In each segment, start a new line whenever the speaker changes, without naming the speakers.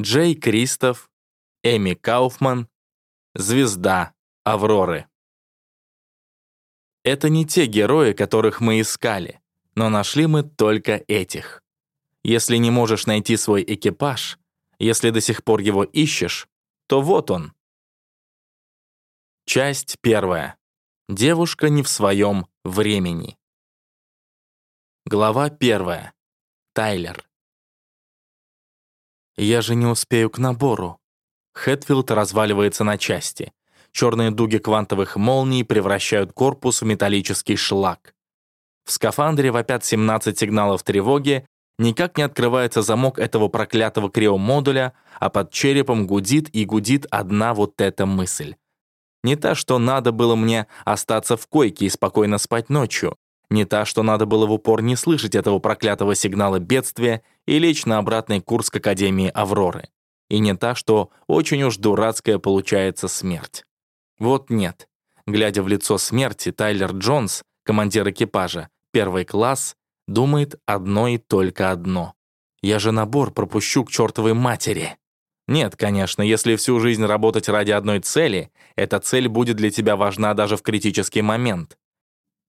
Джей Кристоф, Эми Кауфман, звезда Авроры. Это не те герои, которых мы искали, но нашли мы только этих. Если не можешь найти свой экипаж, если до сих пор его ищешь, то вот он. Часть первая. Девушка не в своем времени. Глава первая. Тайлер. Я же не успею к набору. Хэтфилд разваливается на части. Черные дуги квантовых молний превращают корпус в металлический шлак. В скафандре вопят 17 сигналов тревоги, никак не открывается замок этого проклятого криомодуля, а под черепом гудит и гудит одна вот эта мысль. Не та, что надо было мне остаться в койке и спокойно спать ночью. Не та, что надо было в упор не слышать этого проклятого сигнала бедствия и лечь на обратный курс к Академии Авроры. И не та, что очень уж дурацкая получается смерть. Вот нет. Глядя в лицо смерти, Тайлер Джонс, командир экипажа, первый класс, думает одно и только одно. «Я же набор пропущу к чертовой матери». Нет, конечно, если всю жизнь работать ради одной цели, эта цель будет для тебя важна даже в критический момент.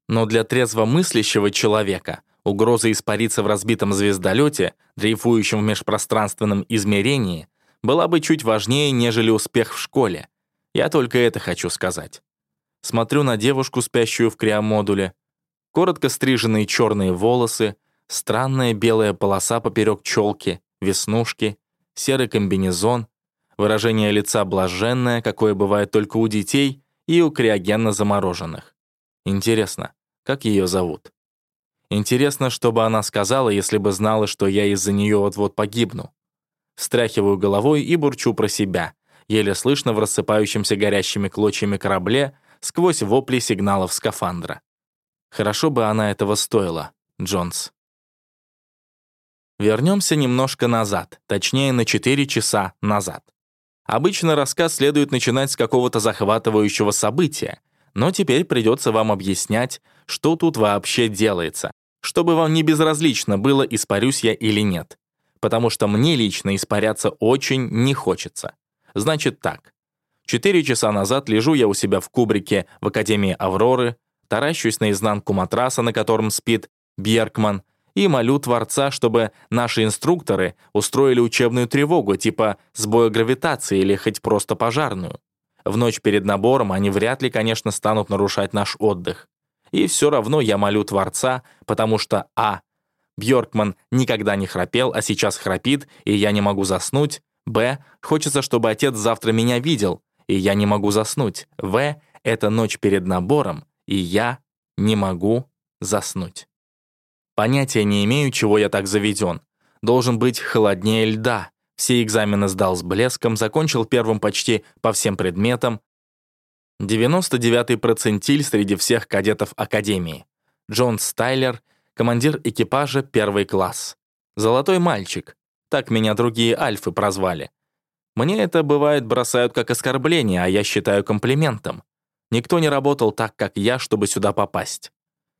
Но для трезвомыслящего человека угроза испариться в разбитом звездолете, дрейфующем в межпространственном измерении, была бы чуть важнее, нежели успех в школе. Я только это хочу сказать. Смотрю на девушку, спящую в криомодуле. Коротко стриженные черные волосы, странная белая полоса поперек челки, веснушки, серый комбинезон, выражение лица блаженное, какое бывает только у детей и у криогенно замороженных. Интересно, как ее зовут? Интересно, что бы она сказала, если бы знала, что я из-за нее вот-вот погибну. Встряхиваю головой и бурчу про себя, еле слышно в рассыпающемся горящими клочьями корабле сквозь вопли сигналов скафандра. Хорошо бы она этого стоила, Джонс. Вернемся немножко назад, точнее на 4 часа назад. Обычно рассказ следует начинать с какого-то захватывающего события, но теперь придется вам объяснять, что тут вообще делается, чтобы вам не безразлично было, испарюсь я или нет потому что мне лично испаряться очень не хочется. Значит так. Четыре часа назад лежу я у себя в кубрике в Академии Авроры, таращусь на изнанку матраса, на котором спит Бьеркман, и молю Творца, чтобы наши инструкторы устроили учебную тревогу типа сбоя гравитации или хоть просто пожарную. В ночь перед набором они вряд ли, конечно, станут нарушать наш отдых. И все равно я молю Творца, потому что а. Бьоркман никогда не храпел, а сейчас храпит, и я не могу заснуть. Б. Хочется, чтобы отец завтра меня видел, и я не могу заснуть. В. Это ночь перед набором, и я не могу заснуть. Понятия не имею, чего я так заведен. Должен быть холоднее льда. Все экзамены сдал с блеском, закончил первым почти по всем предметам. 99-й процентиль среди всех кадетов Академии. Джон Стайлер — командир экипажа первый класс. Золотой мальчик. Так меня другие альфы прозвали. Мне это, бывает, бросают как оскорбление, а я считаю комплиментом. Никто не работал так, как я, чтобы сюда попасть.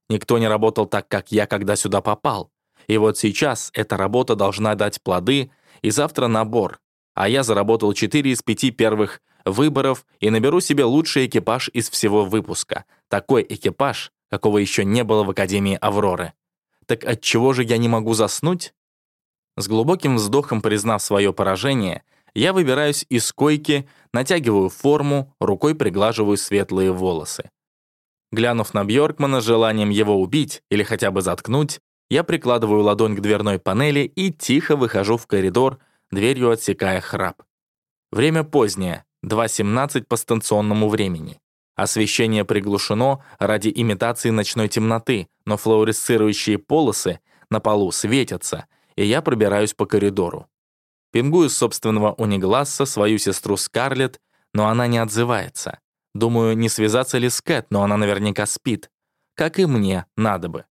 Никто не работал так, как я, когда сюда попал. И вот сейчас эта работа должна дать плоды, и завтра набор. А я заработал 4 из 5 первых выборов и наберу себе лучший экипаж из всего выпуска. Такой экипаж, какого еще не было в Академии Авроры. Так отчего же я не могу заснуть? С глубоким вздохом признав свое поражение, я выбираюсь из койки, натягиваю форму, рукой приглаживаю светлые волосы. Глянув на Бьоркмана желанием его убить или хотя бы заткнуть, я прикладываю ладонь к дверной панели и тихо выхожу в коридор, дверью отсекая храп. Время позднее, 2.17 по станционному времени. Освещение приглушено ради имитации ночной темноты, но флуоресцирующие полосы на полу светятся, и я пробираюсь по коридору. Пингую с собственного унигласса свою сестру Скарлетт, но она не отзывается. Думаю, не связаться ли с Кэт, но она наверняка спит. Как и мне, надо бы.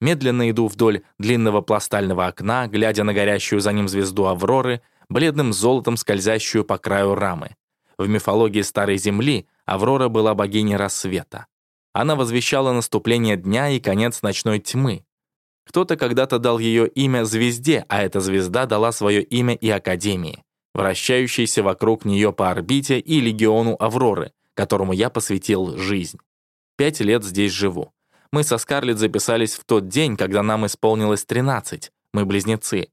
Медленно иду вдоль длинного пластального окна, глядя на горящую за ним звезду Авроры, бледным золотом скользящую по краю рамы. В мифологии Старой Земли Аврора была богиней рассвета. Она возвещала наступление дня и конец ночной тьмы. Кто-то когда-то дал ее имя звезде, а эта звезда дала свое имя и Академии. вращающейся вокруг нее по орбите и легиону Авроры, которому я посвятил жизнь. Пять лет здесь живу. Мы со Скарлетт записались в тот день, когда нам исполнилось 13. Мы близнецы.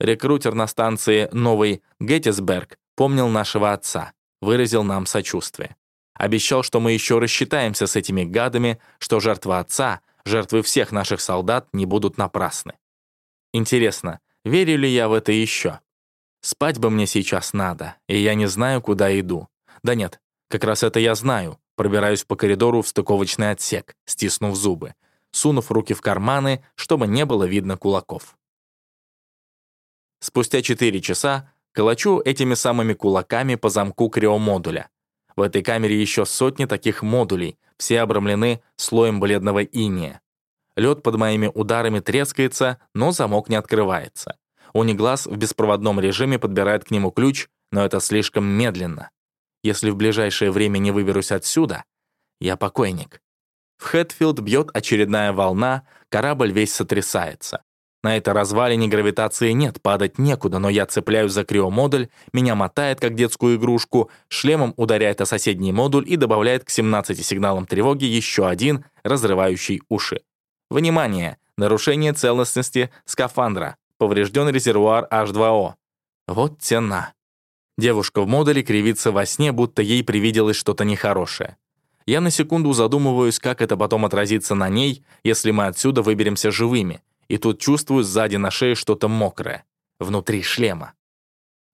Рекрутер на станции Новый Геттисберг помнил нашего отца, выразил нам сочувствие. Обещал, что мы еще рассчитаемся с этими гадами, что жертва отца, жертвы всех наших солдат не будут напрасны. Интересно, верю ли я в это еще? Спать бы мне сейчас надо, и я не знаю, куда иду. Да нет, как раз это я знаю. Пробираюсь по коридору в стыковочный отсек, стиснув зубы, сунув руки в карманы, чтобы не было видно кулаков. Спустя 4 часа калачу этими самыми кулаками по замку криомодуля. В этой камере еще сотни таких модулей, все обрамлены слоем бледного иния. Лед под моими ударами трескается, но замок не открывается. Униглаз в беспроводном режиме подбирает к нему ключ, но это слишком медленно. Если в ближайшее время не выберусь отсюда, я покойник. В Хэтфилд бьет очередная волна, корабль весь сотрясается. На этой развалине гравитации нет, падать некуда, но я цепляюсь за криомодуль, меня мотает, как детскую игрушку, шлемом ударяет о соседний модуль и добавляет к 17 сигналам тревоги еще один, разрывающий уши. Внимание! Нарушение целостности скафандра. Поврежден резервуар H2O. Вот тена. Девушка в модуле кривится во сне, будто ей привиделось что-то нехорошее. Я на секунду задумываюсь, как это потом отразится на ней, если мы отсюда выберемся живыми, и тут чувствую сзади на шее что-то мокрое, внутри шлема.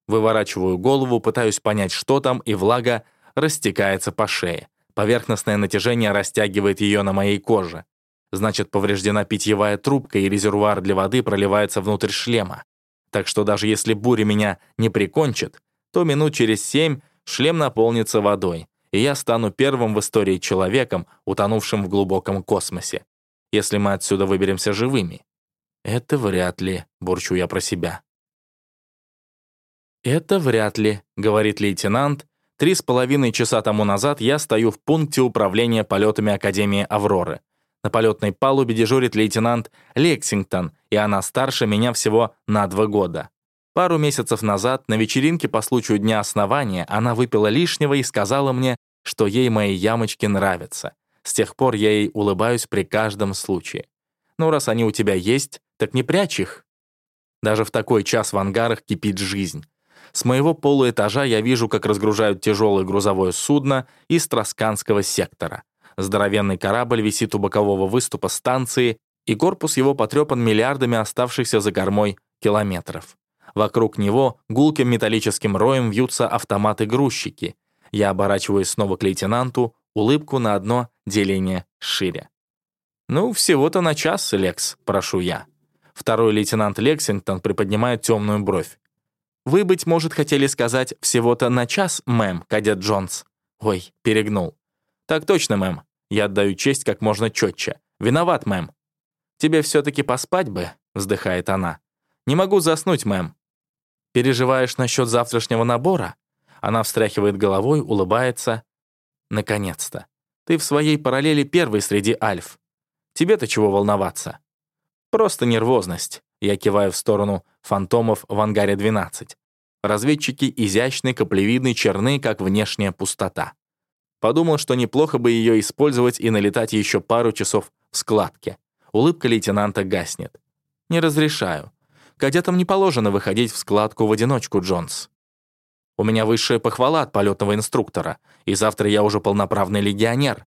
Выворачиваю голову, пытаюсь понять, что там, и влага растекается по шее. Поверхностное натяжение растягивает ее на моей коже. Значит, повреждена питьевая трубка, и резервуар для воды проливается внутрь шлема. Так что даже если буря меня не прикончит, то минут через семь шлем наполнится водой, и я стану первым в истории человеком, утонувшим в глубоком космосе, если мы отсюда выберемся живыми. Это вряд ли, бурчу я про себя. «Это вряд ли», — говорит лейтенант. Три с половиной часа тому назад я стою в пункте управления полетами Академии «Авроры». На полетной палубе дежурит лейтенант Лексингтон, и она старше меня всего на два года. Пару месяцев назад на вечеринке по случаю Дня Основания она выпила лишнего и сказала мне, что ей мои ямочки нравятся. С тех пор я ей улыбаюсь при каждом случае. Ну, раз они у тебя есть, так не прячь их. Даже в такой час в ангарах кипит жизнь. С моего полуэтажа я вижу, как разгружают тяжелое грузовое судно из Тросканского сектора. Здоровенный корабль висит у бокового выступа станции, и корпус его потрепан миллиардами оставшихся за кормой километров. Вокруг него гулким металлическим роем вьются автоматы-грузчики. Я оборачиваюсь снова к лейтенанту, улыбку на одно деление шире. «Ну, всего-то на час, Лекс, прошу я». Второй лейтенант Лексингтон приподнимает темную бровь. «Вы, быть может, хотели сказать всего-то на час, мэм, кадет Джонс?» «Ой, перегнул». «Так точно, мэм. Я отдаю честь как можно четче. Виноват, мэм». «Тебе все-таки поспать бы?» — вздыхает она. «Не могу заснуть, мэм. Переживаешь насчет завтрашнего набора?» Она встряхивает головой, улыбается. «Наконец-то. Ты в своей параллели первый среди альф. Тебе-то чего волноваться?» «Просто нервозность», — я киваю в сторону фантомов в ангаре 12. Разведчики изящны, каплевидны, черны, как внешняя пустота. Подумал, что неплохо бы ее использовать и налетать еще пару часов в складке. Улыбка лейтенанта гаснет. «Не разрешаю. Кадетам не положено выходить в складку в одиночку, Джонс. У меня высшая похвала от полетного инструктора, и завтра я уже полноправный легионер.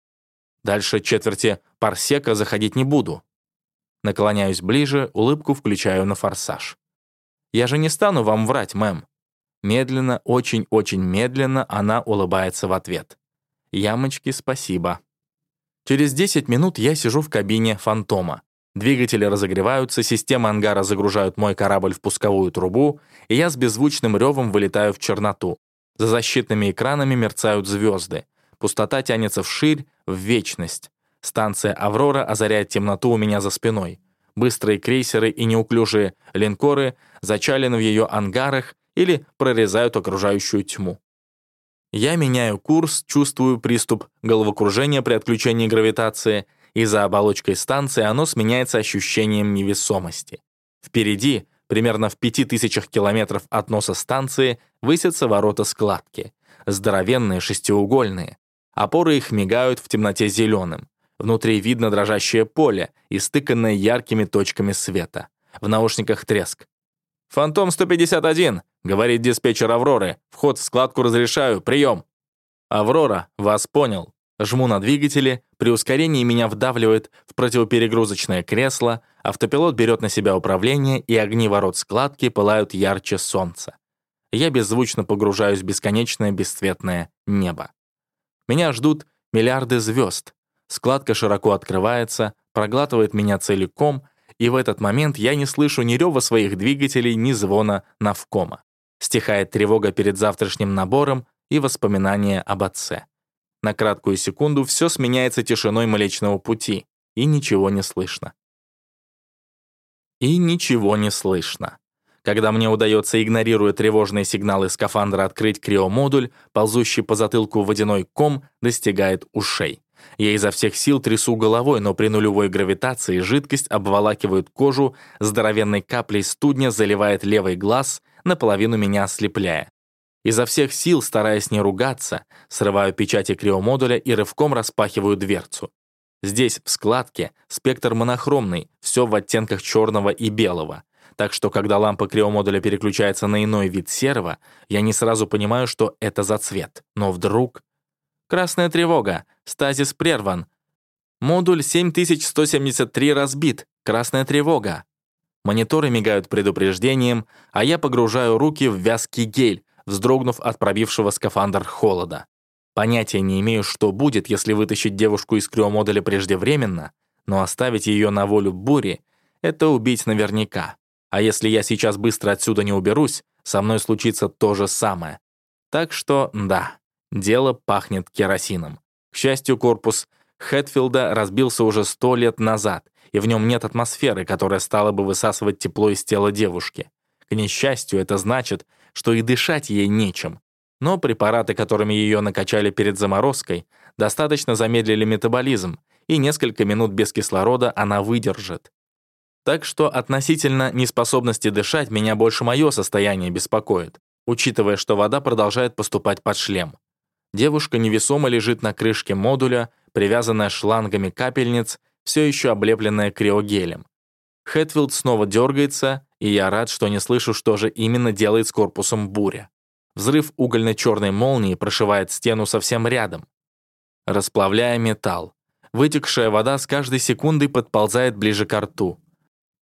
Дальше четверти парсека заходить не буду. Наклоняюсь ближе, улыбку включаю на форсаж. Я же не стану вам врать, мэм. Медленно, очень-очень медленно она улыбается в ответ. Ямочки, спасибо. Через 10 минут я сижу в кабине «Фантома». Двигатели разогреваются, системы ангара загружают мой корабль в пусковую трубу, и я с беззвучным ревом вылетаю в черноту. За защитными экранами мерцают звезды. Пустота тянется вширь, в вечность. Станция «Аврора» озаряет темноту у меня за спиной. Быстрые крейсеры и неуклюжие линкоры зачалены в ее ангарах или прорезают окружающую тьму. Я меняю курс, чувствую приступ головокружения при отключении гравитации — и за оболочкой станции оно сменяется ощущением невесомости. Впереди, Примерно в пяти тысячах километров от носа станции высятся ворота складки. Здоровенные, шестиугольные. Опоры их мигают в темноте зеленым. Внутри видно дрожащее поле, истыканное яркими точками света. В наушниках треск. «Фантом-151», — говорит диспетчер «Авроры». «Вход в складку разрешаю. Прием». «Аврора, вас понял». Жму на двигатели, при ускорении меня вдавливает в противоперегрузочное кресло, автопилот берет на себя управление, и огни ворот складки пылают ярче солнца. Я беззвучно погружаюсь в бесконечное бесцветное небо. Меня ждут миллиарды звезд. Складка широко открывается, проглатывает меня целиком, и в этот момент я не слышу ни рева своих двигателей, ни звона навкома. Стихает тревога перед завтрашним набором и воспоминания об отце. На краткую секунду все сменяется тишиной Млечного Пути, и ничего не слышно. И ничего не слышно. Когда мне удается, игнорируя тревожные сигналы скафандра, открыть криомодуль, ползущий по затылку водяной ком достигает ушей. Я изо всех сил трясу головой, но при нулевой гравитации жидкость обволакивает кожу, здоровенной каплей студня заливает левый глаз, наполовину меня ослепляя. Изо всех сил, стараясь не ругаться, срываю печати криомодуля и рывком распахиваю дверцу. Здесь, в складке, спектр монохромный, все в оттенках черного и белого. Так что, когда лампа криомодуля переключается на иной вид серого, я не сразу понимаю, что это за цвет. Но вдруг... Красная тревога. Стазис прерван. Модуль 7173 разбит. Красная тревога. Мониторы мигают предупреждением, а я погружаю руки в вязкий гель, вздрогнув от пробившего скафандр холода. Понятия не имею, что будет, если вытащить девушку из криомодуля преждевременно, но оставить ее на волю бури — это убить наверняка. А если я сейчас быстро отсюда не уберусь, со мной случится то же самое. Так что, да, дело пахнет керосином. К счастью, корпус Хэтфилда разбился уже сто лет назад, и в нем нет атмосферы, которая стала бы высасывать тепло из тела девушки. К несчастью, это значит, что и дышать ей нечем. Но препараты, которыми ее накачали перед заморозкой, достаточно замедлили метаболизм, и несколько минут без кислорода она выдержит. Так что относительно неспособности дышать меня больше мое состояние беспокоит, учитывая, что вода продолжает поступать под шлем. Девушка невесомо лежит на крышке модуля, привязанная шлангами капельниц, все еще облепленная криогелем. Хэтфилд снова дергается, и я рад, что не слышу, что же именно делает с корпусом буря. Взрыв угольно-черной молнии прошивает стену совсем рядом, расплавляя металл. Вытекшая вода с каждой секундой подползает ближе к рту.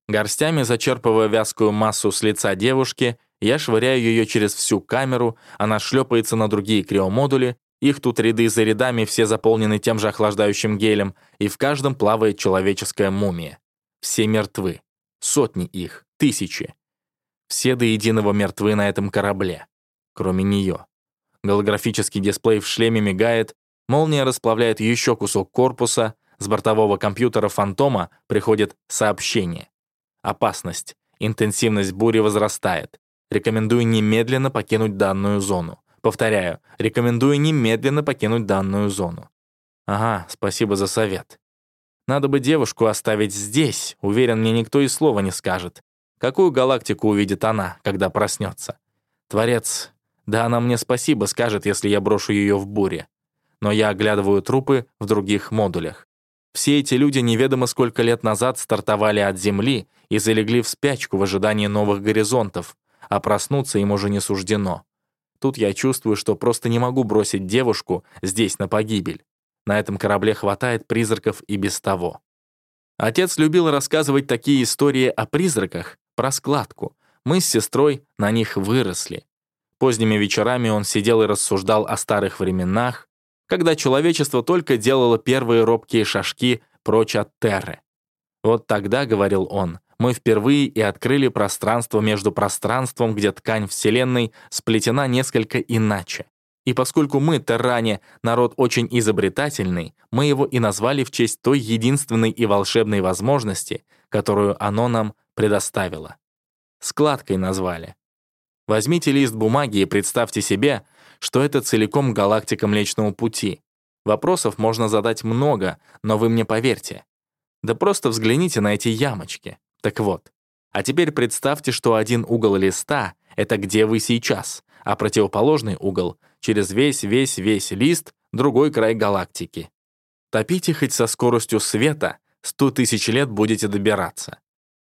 Горстями зачерпывая вязкую массу с лица девушки, я швыряю ее через всю камеру, она шлепается на другие криомодули, их тут ряды за рядами, все заполнены тем же охлаждающим гелем, и в каждом плавает человеческая мумия. Все мертвы. Сотни их, тысячи. Все до единого мертвы на этом корабле. Кроме нее. Голографический дисплей в шлеме мигает, молния расплавляет еще кусок корпуса, с бортового компьютера «Фантома» приходит сообщение. Опасность. Интенсивность бури возрастает. Рекомендую немедленно покинуть данную зону. Повторяю, рекомендую немедленно покинуть данную зону. Ага, спасибо за совет. Надо бы девушку оставить здесь, уверен, мне никто и слова не скажет. Какую галактику увидит она, когда проснется? Творец, да она мне спасибо скажет, если я брошу ее в буре. Но я оглядываю трупы в других модулях. Все эти люди неведомо сколько лет назад стартовали от Земли и залегли в спячку в ожидании новых горизонтов, а проснуться им уже не суждено. Тут я чувствую, что просто не могу бросить девушку здесь на погибель. На этом корабле хватает призраков и без того. Отец любил рассказывать такие истории о призраках, про складку. Мы с сестрой на них выросли. Поздними вечерами он сидел и рассуждал о старых временах, когда человечество только делало первые робкие шажки прочь от Терры. Вот тогда, говорил он, мы впервые и открыли пространство между пространством, где ткань Вселенной сплетена несколько иначе. И поскольку мы, Терране, народ очень изобретательный, мы его и назвали в честь той единственной и волшебной возможности, которую оно нам предоставило. Складкой назвали. Возьмите лист бумаги и представьте себе, что это целиком галактика Млечного Пути. Вопросов можно задать много, но вы мне поверьте. Да просто взгляните на эти ямочки. Так вот, А теперь представьте, что один угол листа — это где вы сейчас, а противоположный угол — через весь-весь-весь лист другой край галактики. Топите хоть со скоростью света, 100 тысяч лет будете добираться.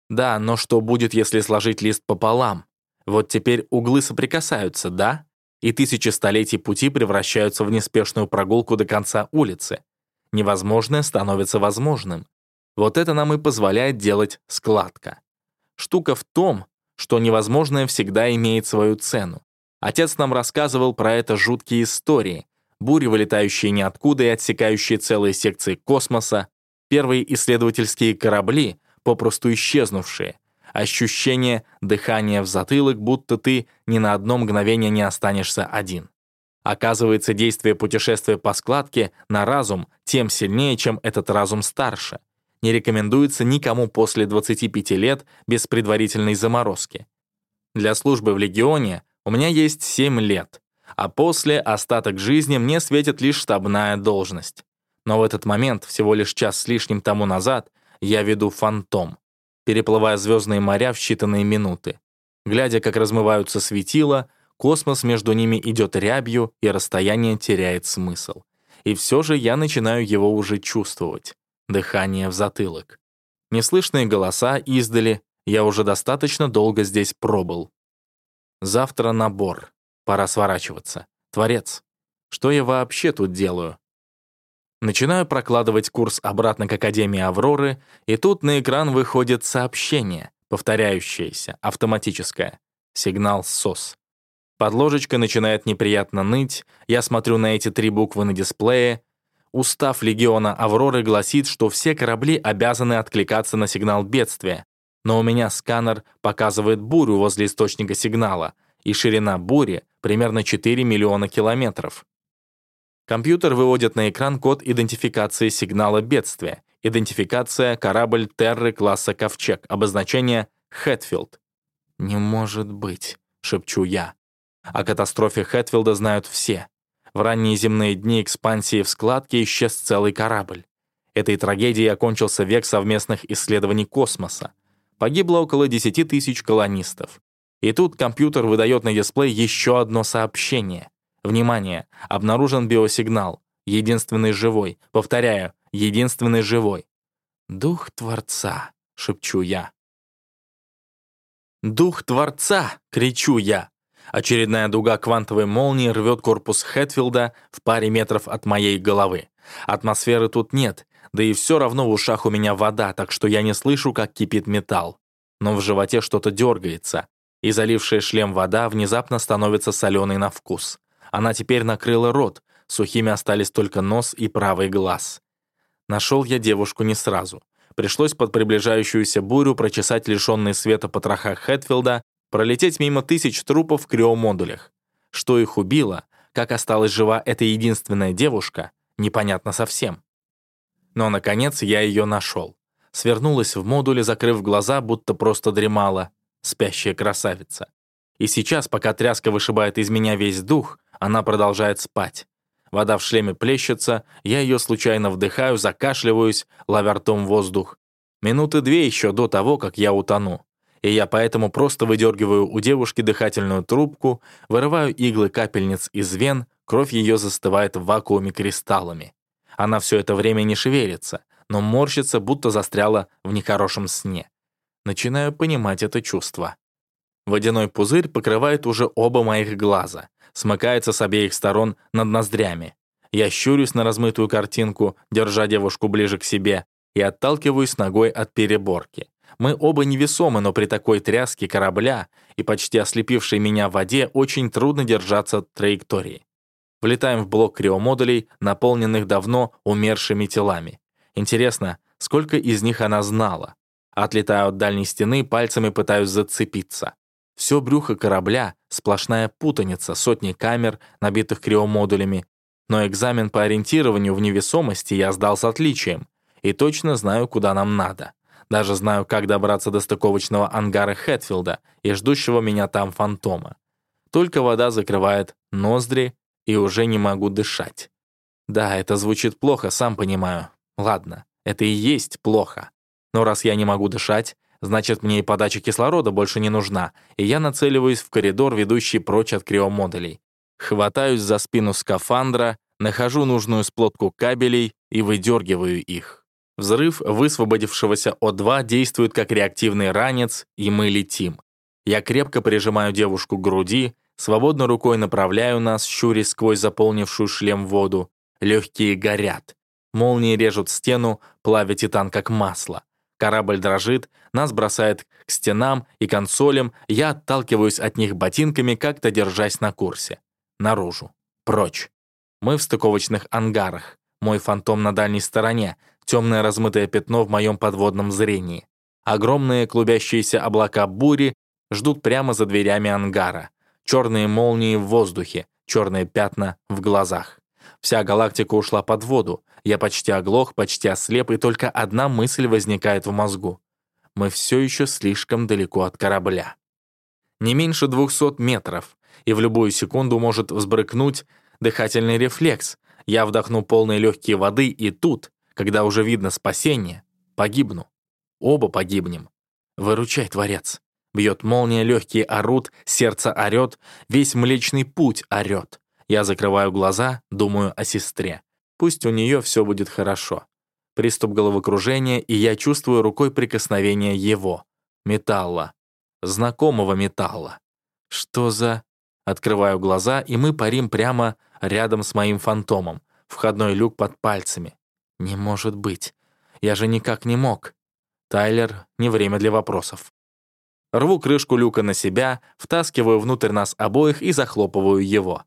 Да, но что будет, если сложить лист пополам? Вот теперь углы соприкасаются, да? И тысячи столетий пути превращаются в неспешную прогулку до конца улицы. Невозможное становится возможным. Вот это нам и позволяет делать складка. Штука в том, что невозможное всегда имеет свою цену. Отец нам рассказывал про это жуткие истории. Бури, вылетающие ниоткуда и отсекающие целые секции космоса, первые исследовательские корабли, попросту исчезнувшие, ощущение дыхания в затылок, будто ты ни на одно мгновение не останешься один. Оказывается, действие путешествия по складке на разум тем сильнее, чем этот разум старше — не рекомендуется никому после 25 лет без предварительной заморозки. Для службы в Легионе у меня есть 7 лет, а после остаток жизни мне светит лишь штабная должность. Но в этот момент, всего лишь час с лишним тому назад, я веду фантом, переплывая звездные моря в считанные минуты. Глядя, как размываются светила, космос между ними идет рябью, и расстояние теряет смысл. И все же я начинаю его уже чувствовать дыхание в затылок. Неслышные голоса издали, я уже достаточно долго здесь пробыл. Завтра набор, пора сворачиваться. Творец, что я вообще тут делаю? Начинаю прокладывать курс обратно к Академии Авроры, и тут на экран выходит сообщение, повторяющееся, автоматическое. Сигнал СОС. Подложечка начинает неприятно ныть, я смотрю на эти три буквы на дисплее, Устав легиона «Авроры» гласит, что все корабли обязаны откликаться на сигнал бедствия, но у меня сканер показывает бурю возле источника сигнала, и ширина бури примерно 4 миллиона километров. Компьютер выводит на экран код идентификации сигнала бедствия. Идентификация корабль Терры класса «Ковчег», обозначение «Хэтфилд». «Не может быть», — шепчу я. О катастрофе Хэтфилда знают все. В ранние земные дни экспансии в складке исчез целый корабль. Этой трагедией окончился век совместных исследований космоса. Погибло около 10 тысяч колонистов. И тут компьютер выдает на дисплей еще одно сообщение. Внимание! Обнаружен биосигнал. Единственный живой. Повторяю, единственный живой. «Дух Творца», — шепчу я. «Дух Творца!» — кричу я. Очередная дуга квантовой молнии рвет корпус Хэтфилда в паре метров от моей головы. Атмосферы тут нет, да и все равно в ушах у меня вода, так что я не слышу, как кипит металл. Но в животе что-то дергается, и залившая шлем вода внезапно становится соленой на вкус. Она теперь накрыла рот, сухими остались только нос и правый глаз. Нашел я девушку не сразу. Пришлось под приближающуюся бурю прочесать лишенный света потроха Хэтфилда пролететь мимо тысяч трупов в криомодулях. Что их убило, как осталась жива эта единственная девушка, непонятно совсем. Но, наконец, я ее нашел. Свернулась в модуле, закрыв глаза, будто просто дремала, спящая красавица. И сейчас, пока тряска вышибает из меня весь дух, она продолжает спать. Вода в шлеме плещется, я ее случайно вдыхаю, закашливаюсь, ловя ртом воздух. Минуты две еще до того, как я утону и я поэтому просто выдергиваю у девушки дыхательную трубку, вырываю иглы капельниц из вен, кровь ее застывает в вакууме кристаллами. Она все это время не шевелится, но морщится, будто застряла в нехорошем сне. Начинаю понимать это чувство. Водяной пузырь покрывает уже оба моих глаза, смыкается с обеих сторон над ноздрями. Я щурюсь на размытую картинку, держа девушку ближе к себе, и отталкиваюсь ногой от переборки. Мы оба невесомы, но при такой тряске корабля и почти ослепившей меня воде очень трудно держаться траектории. Влетаем в блок криомодулей, наполненных давно умершими телами. Интересно, сколько из них она знала? Отлетаю от дальней стены, пальцами пытаюсь зацепиться. Все брюхо корабля — сплошная путаница, сотни камер, набитых криомодулями. Но экзамен по ориентированию в невесомости я сдал с отличием и точно знаю, куда нам надо. Даже знаю, как добраться до стыковочного ангара Хэтфилда и ждущего меня там фантома. Только вода закрывает ноздри, и уже не могу дышать. Да, это звучит плохо, сам понимаю. Ладно, это и есть плохо. Но раз я не могу дышать, Значит, мне и подача кислорода больше не нужна, и я нацеливаюсь в коридор, ведущий прочь от криомодулей. Хватаюсь за спину скафандра, нахожу нужную сплотку кабелей и выдергиваю их. Взрыв высвободившегося О2 действует как реактивный ранец, и мы летим. Я крепко прижимаю девушку к груди, свободной рукой направляю нас, щурясь сквозь заполнившую шлем воду. Легкие горят. Молнии режут стену, плавя титан как масло. Корабль дрожит, нас бросает к стенам и консолям, я отталкиваюсь от них ботинками, как-то держась на курсе. Наружу. Прочь. Мы в стыковочных ангарах. Мой фантом на дальней стороне, темное размытое пятно в моем подводном зрении. Огромные клубящиеся облака бури ждут прямо за дверями ангара. Черные молнии в воздухе, черные пятна в глазах. Вся галактика ушла под воду. Я почти оглох, почти ослеп, и только одна мысль возникает в мозгу. Мы все еще слишком далеко от корабля. Не меньше 200 метров, и в любую секунду может взбрыкнуть дыхательный рефлекс. Я вдохну полные легкие воды, и тут, когда уже видно спасение, погибну. Оба погибнем. Выручай, Творец. Бьет молния, легкие орут, сердце орет, весь Млечный Путь орет. Я закрываю глаза, думаю о сестре. Пусть у нее все будет хорошо. Приступ головокружения, и я чувствую рукой прикосновение его. Металла. Знакомого металла. Что за... Открываю глаза, и мы парим прямо рядом с моим фантомом. Входной люк под пальцами. Не может быть. Я же никак не мог. Тайлер, не время для вопросов. Рву крышку люка на себя, втаскиваю внутрь нас обоих и захлопываю его.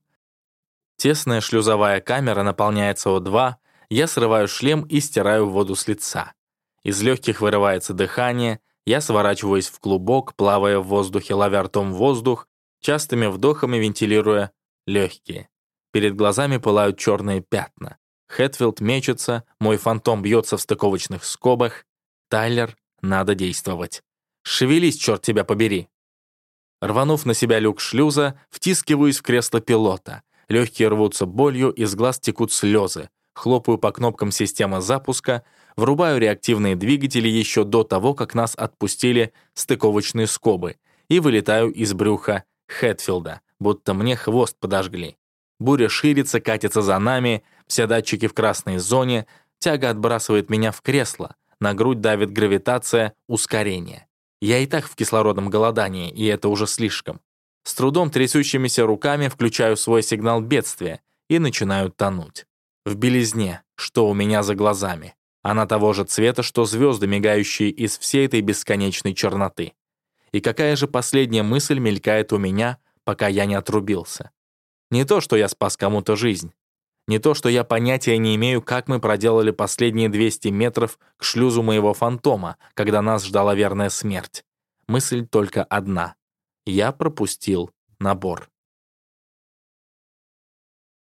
Тесная шлюзовая камера наполняется О2, я срываю шлем и стираю воду с лица. Из легких вырывается дыхание, я сворачиваюсь в клубок, плавая в воздухе, ловя ртом воздух, частыми вдохами вентилируя легкие. Перед глазами пылают черные пятна. Хэтфилд мечется, мой фантом бьется в стыковочных скобах. Тайлер, надо действовать. Шевелись, черт тебя побери. Рванув на себя люк шлюза, втискиваюсь в кресло пилота. Легкие рвутся болью, из глаз текут слезы. Хлопаю по кнопкам системы запуска, врубаю реактивные двигатели еще до того, как нас отпустили стыковочные скобы, и вылетаю из брюха Хэтфилда, будто мне хвост подожгли. Буря ширится, катится за нами, все датчики в красной зоне, тяга отбрасывает меня в кресло, на грудь давит гравитация, ускорение. Я и так в кислородном голодании, и это уже слишком. С трудом трясущимися руками включаю свой сигнал бедствия и начинаю тонуть. В белизне, что у меня за глазами. Она того же цвета, что звезды, мигающие из всей этой бесконечной черноты. И какая же последняя мысль мелькает у меня, пока я не отрубился? Не то, что я спас кому-то жизнь. Не то, что я понятия не имею, как мы проделали последние 200 метров к шлюзу моего фантома, когда нас ждала верная смерть. Мысль только одна. Я пропустил набор.